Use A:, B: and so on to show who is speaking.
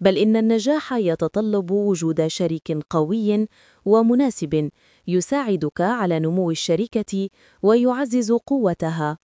A: بل إن النجاح يتطلب وجود شريك قوي ومناسب يساعدك على نمو الشركة ويعزز قوتها.